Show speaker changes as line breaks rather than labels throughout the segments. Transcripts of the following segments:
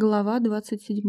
Глава 27.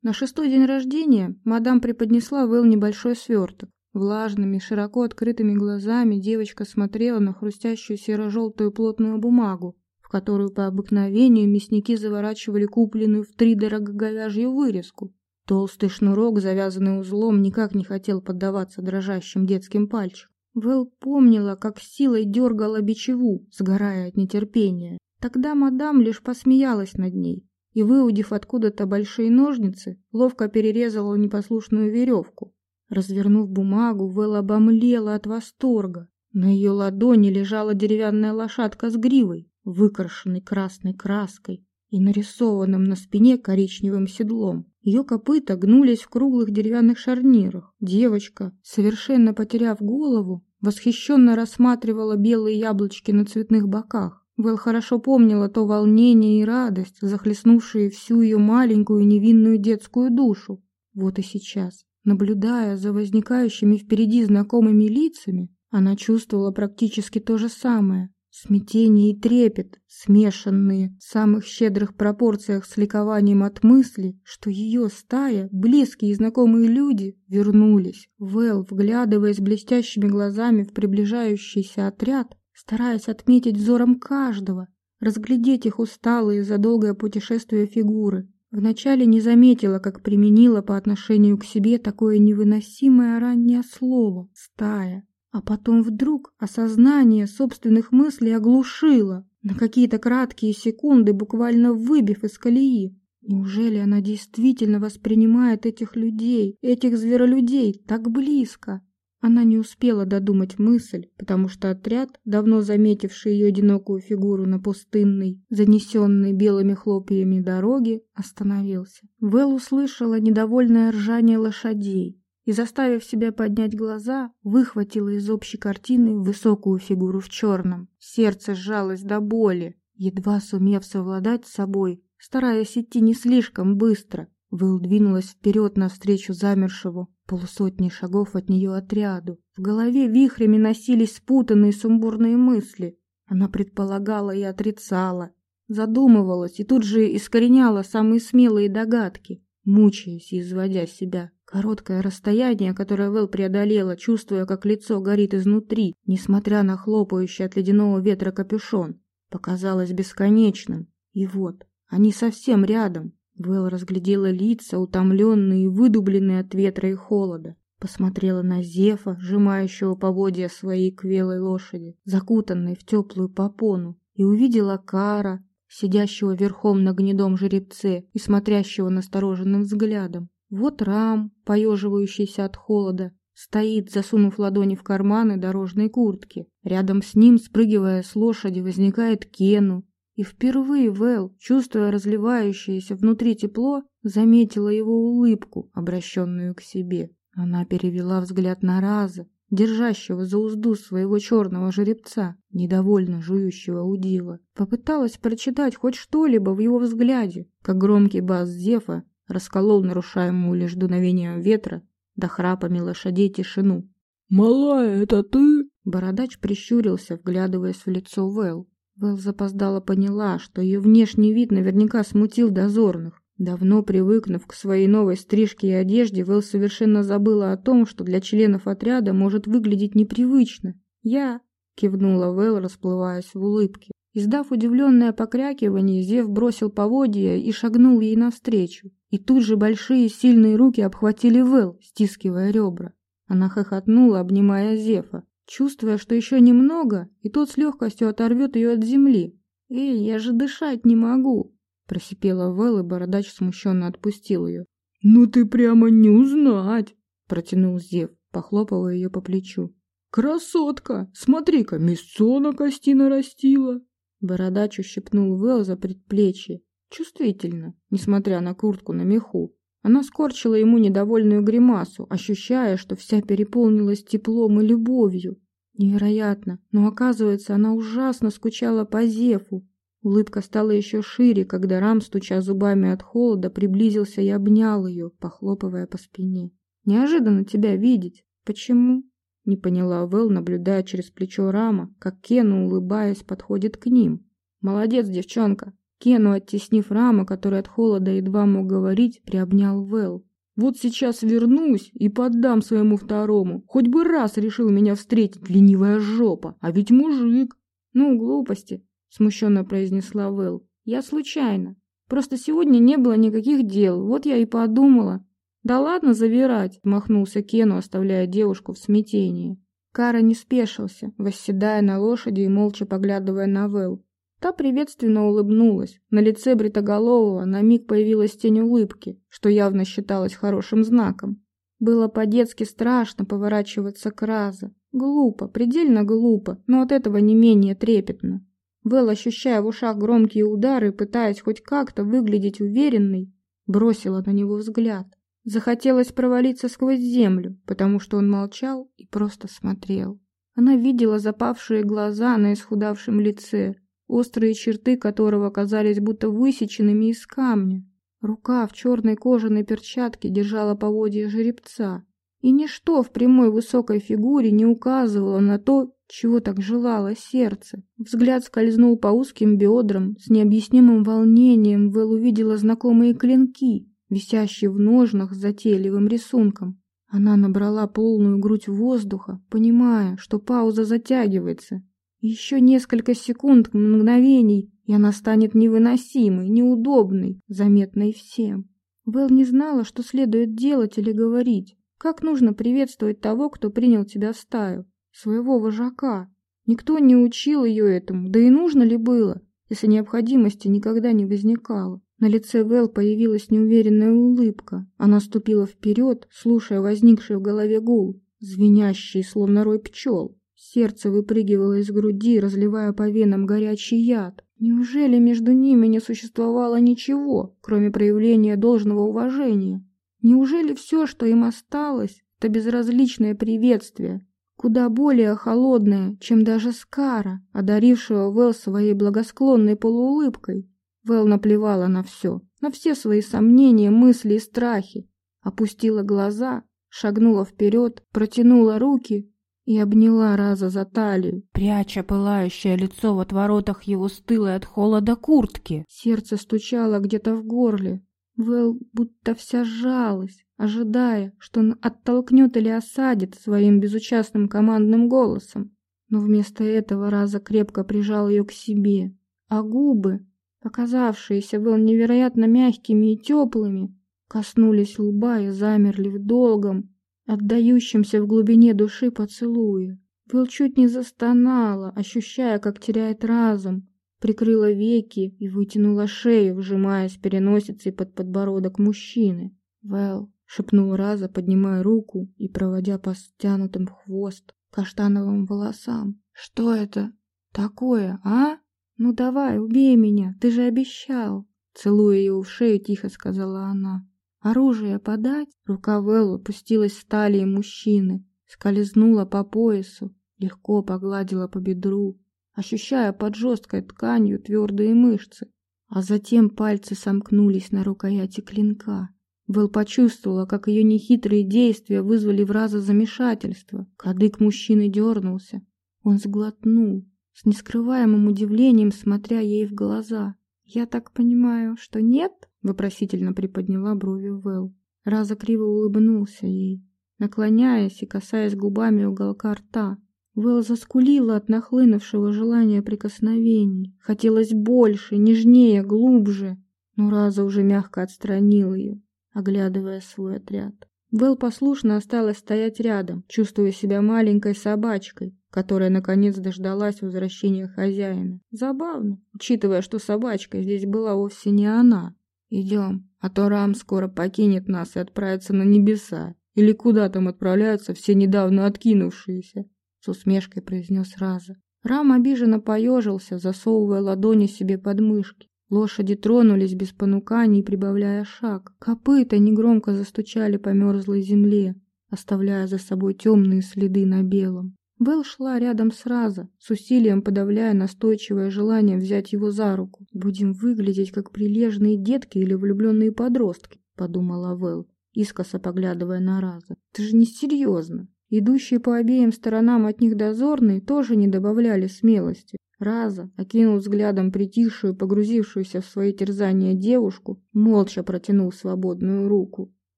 На шестой день рождения мадам преподнесла Вэл небольшой сверток. Влажными, широко открытыми глазами девочка смотрела на хрустящую серо-желтую плотную бумагу, в которую по обыкновению мясники заворачивали купленную в три дорого говяжью вырезку. Толстый шнурок, завязанный узлом, никак не хотел поддаваться дрожащим детским пальчикам. Вэл помнила, как силой дергала бичеву, сгорая от нетерпения. Тогда мадам лишь посмеялась над ней, и, выудив откуда-то большие ножницы, ловко перерезала непослушную веревку. Развернув бумагу, Вэл обомлела от восторга. На ее ладони лежала деревянная лошадка с гривой, выкрашенной красной краской и нарисованным на спине коричневым седлом. Ее копыта гнулись в круглых деревянных шарнирах. Девочка, совершенно потеряв голову, восхищенно рассматривала белые яблочки на цветных боках. Вэл хорошо помнила то волнение и радость, захлестнувшие всю ее маленькую невинную детскую душу. Вот и сейчас, наблюдая за возникающими впереди знакомыми лицами, она чувствовала практически то же самое. Смятение и трепет, смешанные в самых щедрых пропорциях с ликованием от мысли, что ее стая, близкие и знакомые люди, вернулись. Вэл, вглядываясь блестящими глазами в приближающийся отряд, стараясь отметить взором каждого, разглядеть их усталые за долгое путешествие фигуры. Вначале не заметила, как применила по отношению к себе такое невыносимое раннее слово «стая». А потом вдруг осознание собственных мыслей оглушило, на какие-то краткие секунды буквально выбив из колеи. Неужели она действительно воспринимает этих людей, этих зверолюдей так близко? Она не успела додумать мысль, потому что отряд, давно заметивший ее одинокую фигуру на пустынной, занесенной белыми хлопьями дороге, остановился. Вэл услышала недовольное ржание лошадей и, заставив себя поднять глаза, выхватила из общей картины высокую фигуру в черном. Сердце сжалось до боли, едва сумев совладать с собой, стараясь идти не слишком быстро. Вэл двинулась вперед навстречу замершему, полусотни шагов от нее отряду. В голове вихрями носились спутанные сумбурные мысли. Она предполагала и отрицала, задумывалась и тут же искореняла самые смелые догадки, мучаясь и изводя себя. Короткое расстояние, которое Вэл преодолела, чувствуя, как лицо горит изнутри, несмотря на хлопающий от ледяного ветра капюшон, показалось бесконечным. И вот, они совсем рядом, Вэл разглядела лица, утомленные и выдубленные от ветра и холода. Посмотрела на Зефа, сжимающего поводья своей квелой лошади, закутанной в теплую попону, и увидела Кара, сидящего верхом на гнедом жеребце и смотрящего настороженным взглядом. Вот Рам, поеживающийся от холода, стоит, засунув ладони в карманы дорожной куртки. Рядом с ним, спрыгивая с лошади, возникает Кену, и впервые Вэл, чувствуя разливающееся внутри тепло, заметила его улыбку, обращенную к себе. Она перевела взгляд на Раза, держащего за узду своего черного жеребца, недовольно жующего удила. Попыталась прочитать хоть что-либо в его взгляде, как громкий бас Зефа расколол нарушаемую лишь дуновением ветра до храпами лошадей тишину.
«Малая, это ты?»
Бородач прищурился, вглядываясь в лицо Вэл. Вэл запоздала поняла, что ее внешний вид наверняка смутил дозорных. Давно привыкнув к своей новой стрижке и одежде, Вэл совершенно забыла о том, что для членов отряда может выглядеть непривычно. «Я», — кивнула Вэл, расплываясь в улыбке. Издав удивленное покрякивание, Зев бросил поводья и шагнул ей навстречу. И тут же большие сильные руки обхватили Вэл, стискивая ребра. Она хохотнула, обнимая Зефа чувствуя, что еще немного, и тот с легкостью оторвет ее от земли. «Эй, я же дышать не могу!» Просипела Вэл, и бородач смущенно отпустил ее.
«Ну ты прямо не узнать!»
Протянул Зев, похлопывая ее по плечу.
«Красотка! Смотри-ка, мясцо на кости нарастила!»
Бородач ущипнул Вэл за предплечье. Чувствительно, несмотря на куртку на меху. Она скорчила ему недовольную гримасу, ощущая, что вся переполнилась теплом и любовью. Невероятно, но оказывается, она ужасно скучала по Зефу. Улыбка стала еще шире, когда Рам, стуча зубами от холода, приблизился и обнял ее, похлопывая по спине. «Неожиданно тебя видеть. Почему?» Не поняла Вэл, наблюдая через плечо Рама, как Кену, улыбаясь, подходит к ним. «Молодец, девчонка. Кену, оттеснив Рама, который от холода едва мог говорить, приобнял Вэл.
«Вот сейчас вернусь и поддам своему второму. Хоть бы раз решил меня встретить, ленивая жопа, а ведь мужик».
«Ну, глупости», — смущенно произнесла Вэл. «Я случайно. Просто сегодня не было никаких дел, вот я и подумала». «Да ладно завирать», — махнулся Кену, оставляя девушку в смятении. Кара не спешился, восседая на лошади и молча поглядывая на Вэл. Та приветственно улыбнулась. На лице Бритоголового на миг появилась тень улыбки, что явно считалось хорошим знаком. Было по-детски страшно поворачиваться к Раза. Глупо, предельно глупо, но от этого не менее трепетно. Вэл, ощущая в ушах громкие удары, пытаясь хоть как-то выглядеть уверенной, бросила на него взгляд. Захотелось провалиться сквозь землю, потому что он молчал и просто смотрел. Она видела запавшие глаза на исхудавшем лице, острые черты которого казались будто высеченными из камня. Рука в черной кожаной перчатке держала поводья жеребца, и ничто в прямой высокой фигуре не указывало на то, чего так желало сердце. Взгляд скользнул по узким бедрам, с необъяснимым волнением Вэл увидела знакомые клинки, висящие в ножнах с затейливым рисунком. Она набрала полную грудь воздуха, понимая, что пауза затягивается, еще несколько секунд, мгновений, и она станет невыносимой, неудобной, заметной всем. Вэл не знала, что следует делать или говорить. Как нужно приветствовать того, кто принял тебя в стаю, своего вожака. Никто не учил ее этому, да и нужно ли было, если необходимости никогда не возникало. На лице Вэл появилась неуверенная улыбка. Она ступила вперед, слушая возникший в голове гул, звенящий, словно рой пчел. Сердце выпрыгивало из груди, разливая по венам горячий яд. Неужели между ними не существовало ничего, кроме проявления должного уважения? Неужели все, что им осталось, это безразличное приветствие, куда более холодное, чем даже Скара, одарившего Вэл своей благосклонной полуулыбкой? Вэл наплевала на все, на все свои сомнения, мысли и страхи, опустила глаза, шагнула вперед, протянула руки и обняла Раза за талию, пряча пылающее лицо в отворотах его стылой от холода куртки. Сердце стучало где-то в горле. Вэл будто вся сжалась, ожидая, что он оттолкнет или осадит своим безучастным командным голосом. Но вместо этого Раза крепко прижал ее к себе, а губы, оказавшиеся Вэл невероятно мягкими и теплыми, коснулись лба и замерли в долгом, отдающимся в глубине души поцелуя. Вэл чуть не застонала, ощущая, как теряет разум, прикрыла веки и вытянула шею, вжимаясь переносицей под подбородок мужчины. «Вэл», — шепнул Раза, поднимая руку и проводя по стянутым хвост каштановым волосам. «Что это такое, а? Ну давай, убей меня, ты же обещал!» Целуя его в шею, тихо сказала она. Оружие подать? Рука Вэл опустилась с талии мужчины, скользнула по поясу, легко погладила по бедру, ощущая под жесткой тканью твердые мышцы, а затем пальцы сомкнулись на рукояти клинка. Вэл почувствовала, как ее нехитрые действия вызвали в раза замешательство. Кадык мужчины дернулся. Он сглотнул, с нескрываемым удивлением смотря ей в глаза. «Я так понимаю, что нет?» Вопросительно приподняла брови Вэл. Раза криво улыбнулся ей, наклоняясь и касаясь губами уголка рта. Вэл заскулила от нахлынувшего желания прикосновений. Хотелось больше, нежнее, глубже. Но Раза уже мягко отстранил ее, оглядывая свой отряд. Вэл послушно осталась стоять рядом, чувствуя себя маленькой собачкой, которая наконец дождалась возвращения хозяина. Забавно, учитывая, что собачка здесь была вовсе не она. «Идем, а то Рам скоро покинет нас и отправится на небеса. Или куда там отправляются все недавно откинувшиеся?» С усмешкой произнес Раза. Рам обиженно поежился, засовывая ладони себе под мышки. Лошади тронулись без понуканий, прибавляя шаг. Копыта негромко застучали по мерзлой земле, оставляя за собой темные следы на белом. Белл шла рядом с Раза, с усилием подавляя настойчивое желание взять его за руку. «Будем выглядеть как прилежные детки или влюбленные подростки», — подумала Вэл, искоса поглядывая на Раза. «Ты же не серьезно». Идущие по обеим сторонам от них дозорные тоже не добавляли смелости. Раза окинул взглядом притихшую, погрузившуюся в свои терзания девушку, молча протянул свободную руку.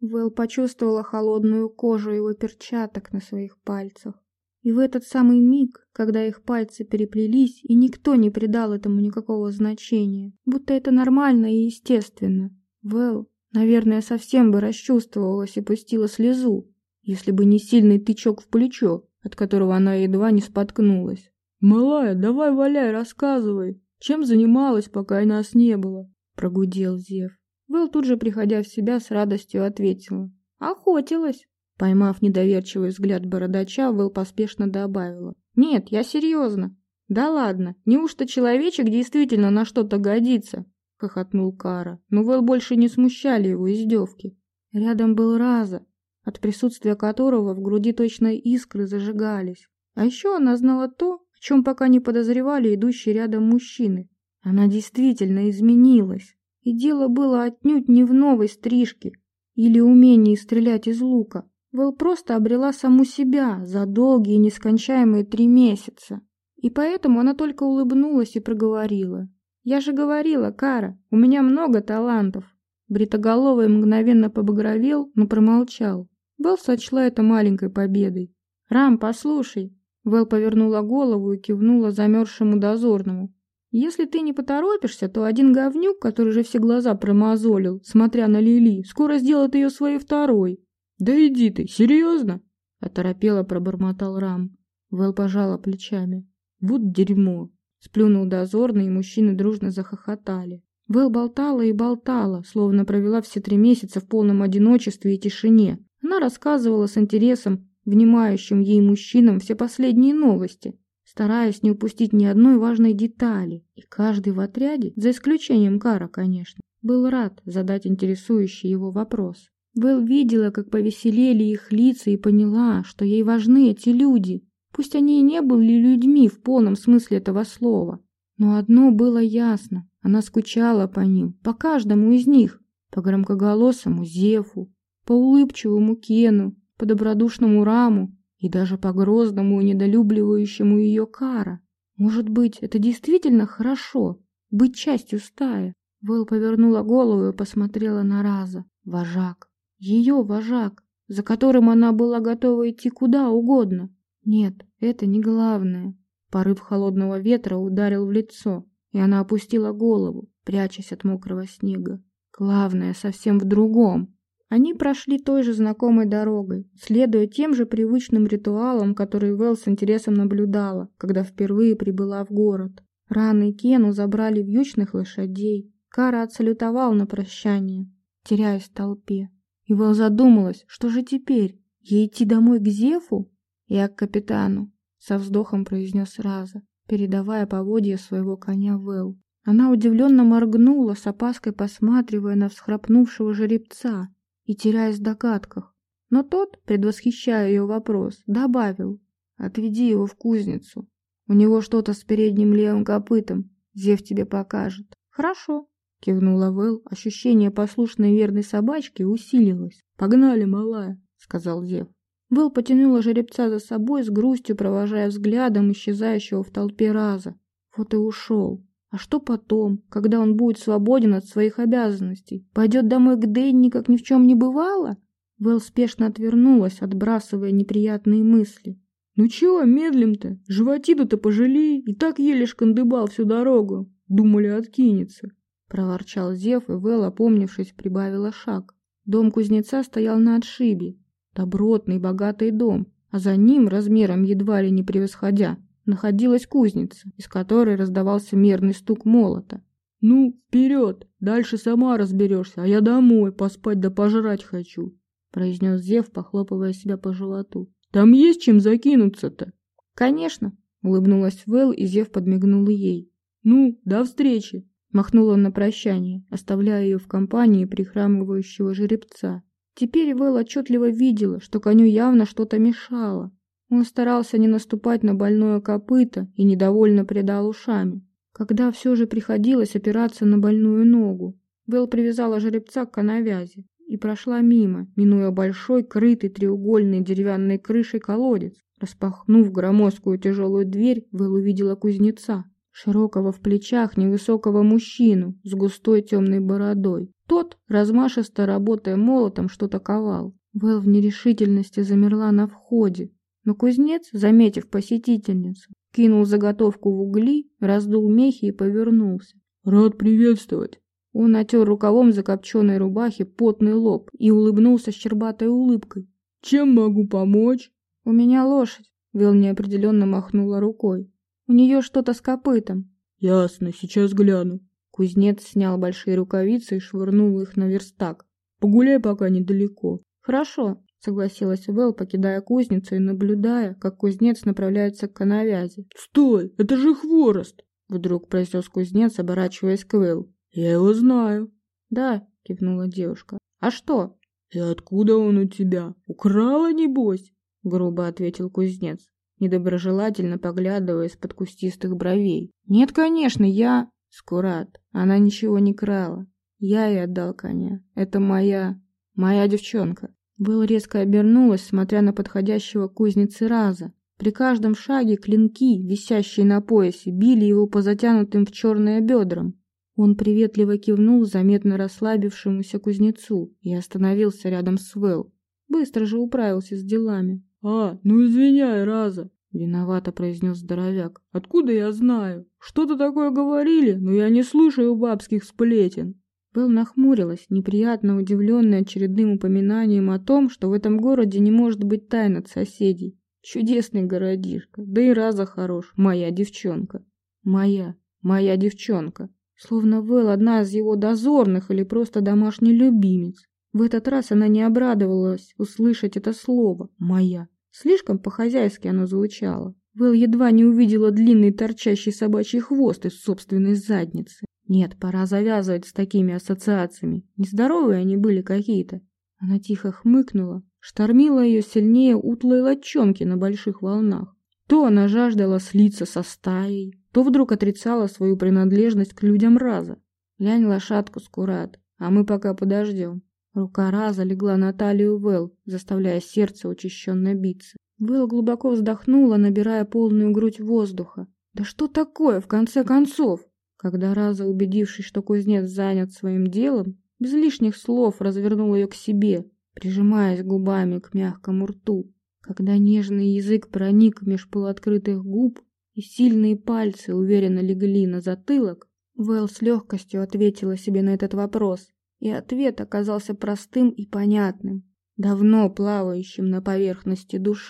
Вэл почувствовала холодную кожу его перчаток на своих пальцах. И в этот самый миг, когда их пальцы переплелись, и никто не придал этому никакого значения, будто это нормально и естественно, Вэл, наверное, совсем бы расчувствовалась и пустила слезу, если бы не сильный тычок в плечо, от которого она едва не споткнулась.
«Малая, давай валяй, рассказывай, чем занималась, пока нас не было?» — прогудел Зев.
Вэл тут же, приходя в себя, с радостью ответила. «Охотилась!» Поймав недоверчивый взгляд бородача, Вэл поспешно добавила. «Нет, я серьезно!» «Да ладно, неужто человечек действительно на что-то годится?» — хохотнул Кара, но Вэл больше не смущали его издевки. Рядом был Раза, от присутствия которого в груди точно искры зажигались. А еще она знала то, о чем пока не подозревали идущие рядом мужчины. Она действительно изменилась. И дело было отнюдь не в новой стрижке или умении стрелять из лука. Вэл просто обрела саму себя за долгие нескончаемые три месяца. И поэтому она только улыбнулась и проговорила. «Я же говорила, Кара, у меня много талантов». Бритоголовый мгновенно побагровел, но промолчал. Вэл сочла это маленькой победой. «Рам, послушай!» Вэл повернула голову и кивнула замерзшему дозорному. «Если ты не поторопишься, то один говнюк, который же все глаза промозолил, смотря на Лили, скоро сделает ее своей второй».
«Да иди ты, серьезно?»
— оторопело пробормотал Рам. Вэл пожала плечами. «Вот дерьмо!» — сплюнул дозорный, и мужчины дружно захохотали. Вэл болтала и болтала, словно провела все три месяца в полном одиночестве и тишине, она рассказывала с интересом, внимающим ей мужчинам, все последние новости, стараясь не упустить ни одной важной детали. И каждый в отряде, за исключением Кара, конечно, был рад задать интересующий его вопрос. Вэл видела, как повеселели их лица и поняла, что ей важны эти люди. Пусть они и не были людьми в полном смысле этого слова. Но одно было ясно. Она скучала по ним, по каждому из них. По громкоголосому Зефу, по улыбчивому Кену, по добродушному Раму и даже по грозному и недолюбливающему ее Кара. Может быть, это действительно хорошо — быть частью стаи? Вэл повернула голову и посмотрела на Раза. Вожак. Ее вожак, за которым она была готова идти куда угодно. Нет, это не главное. Порыв холодного ветра ударил в лицо, и она опустила голову, прячась от мокрого снега. Главное совсем в другом. Они прошли той же знакомой дорогой, следуя тем же привычным ритуалам, которые Вэл с интересом наблюдала, когда впервые прибыла в город. Раны Кену забрали вьючных лошадей. Кара отсалютовал на прощание, теряясь в толпе. И Вэл задумалась, что же теперь? Ей идти домой к Зефу? Я к капитану, со вздохом произнес Раза, передавая поводья своего коня Вэл. Она удивленно моргнула, с опаской посматривая на всхрапнувшего жеребца, и теряясь в догадках. Но тот, предвосхищая ее вопрос, добавил «Отведи его в кузницу. У него что-то с передним левым копытом. Зев тебе покажет». «Хорошо», — кивнула Вэл. Ощущение послушной верной собачки усилилось.
«Погнали, малая», —
сказал Зев. Вэл потянула жеребца за собой, с грустью провожая взглядом исчезающего в толпе раза. Вот и ушел. А что потом, когда он будет свободен от своих обязанностей? Пойдет домой к Дэнни, как ни в чем не бывало? Вэл спешно отвернулась, отбрасывая неприятные мысли.
«Ну чего медлим-то? Животину-то пожалей, и так еле шкандыбал всю дорогу. Думали, откинется».
Проворчал Зев, и Вэл, опомнившись, прибавила шаг. Дом кузнеца стоял на отшибе. Добротный, богатый дом, а за ним, размером едва ли не превосходя, находилась кузница, из которой раздавался мерный стук молота.
«Ну, вперед! Дальше сама разберешься, а я домой поспать да пожрать хочу»,
произнес Зев, похлопывая себя по животу.
«Там есть чем закинуться-то?»
«Конечно», — улыбнулась Вэл, и Зев подмигнул ей.
«Ну, до встречи!»
Махнул он на прощание, оставляя ее в компании прихрамывающего жеребца. Теперь Вэл отчетливо видела, что коню явно что-то мешало. Он старался не наступать на больное копыто и недовольно придал ушами. Когда все же приходилось опираться на больную ногу, Белл привязала жеребца к коновязи и прошла мимо, минуя большой, крытый треугольной деревянной крышей колодец. Распахнув громоздкую тяжелую дверь, Вэл увидела кузнеца. Широкого в плечах невысокого мужчину с густой темной бородой. Тот, размашисто работая молотом, что-то ковал. Вэл в нерешительности замерла на входе, но кузнец, заметив посетительницу, кинул заготовку в угли, раздул мехи и повернулся.
«Рад приветствовать!»
Он отер рукавом закопченной рубахи потный лоб и улыбнулся щербатой улыбкой.
«Чем могу помочь?»
«У меня лошадь», — Вил неопределенно махнула рукой. «У нее что-то с копытом».
«Ясно, сейчас гляну».
Кузнец снял большие рукавицы и швырнул их на верстак.
«Погуляй пока недалеко».
«Хорошо», — согласилась Вэл, покидая кузницу и наблюдая, как кузнец направляется к коновязи.
«Стой, это же хворост!»
— вдруг произнес кузнец, оборачиваясь к Вэл.
«Я его знаю».
«Да», — кивнула девушка. «А что?»
«И откуда он у тебя? Украла, небось?»
— грубо ответил кузнец, недоброжелательно поглядывая из-под кустистых бровей. «Нет, конечно, я...» «Скурат, она ничего не крала. Я ей отдал коня. Это моя... моя девчонка». Был резко обернулась, смотря на подходящего кузницы Раза. При каждом шаге клинки, висящие на поясе, били его по затянутым в черное бедрам. Он приветливо кивнул заметно расслабившемуся кузнецу и остановился рядом с Вэл. Быстро же управился с делами.
«А, ну извиняй, Раза!»
— виновато произнес здоровяк.
«Откуда я знаю? Что-то такое говорили, но я не слушаю бабских сплетен».
Вэл нахмурилась, неприятно удивленная очередным упоминанием о том, что в этом городе не может быть тайн от соседей. Чудесный городишко, да и Раза хорош, моя девчонка. Моя, моя девчонка. Словно Вэл одна из его дозорных или просто домашний любимец. В этот раз она не обрадовалась услышать это слово «моя». Слишком по-хозяйски оно звучало. Вэл едва не увидела длинный торчащий собачий хвост из собственной задницы. Нет, пора завязывать с такими ассоциациями. Нездоровые они были какие-то. Она тихо хмыкнула. Штормила ее сильнее утлой лодчонки на больших волнах. То она жаждала слиться со стаей, то вдруг отрицала свою принадлежность к людям Раза. Лянь лошадку, Скурат, а мы пока подождем. Рука Раза легла на талию Вэл, заставляя сердце учащенно биться. Вэл глубоко вздохнула, набирая полную грудь воздуха. Да что такое, в конце концов? Когда Раза, убедившись, что кузнец занят своим делом, без лишних слов развернул ее к себе, прижимаясь губами к мягкому рту. Когда нежный язык проник меж полуоткрытых губ, и сильные пальцы уверенно легли на затылок, Вэл с легкостью ответила себе на этот вопрос, и ответ оказался простым и понятным, давно плавающим на поверхности души.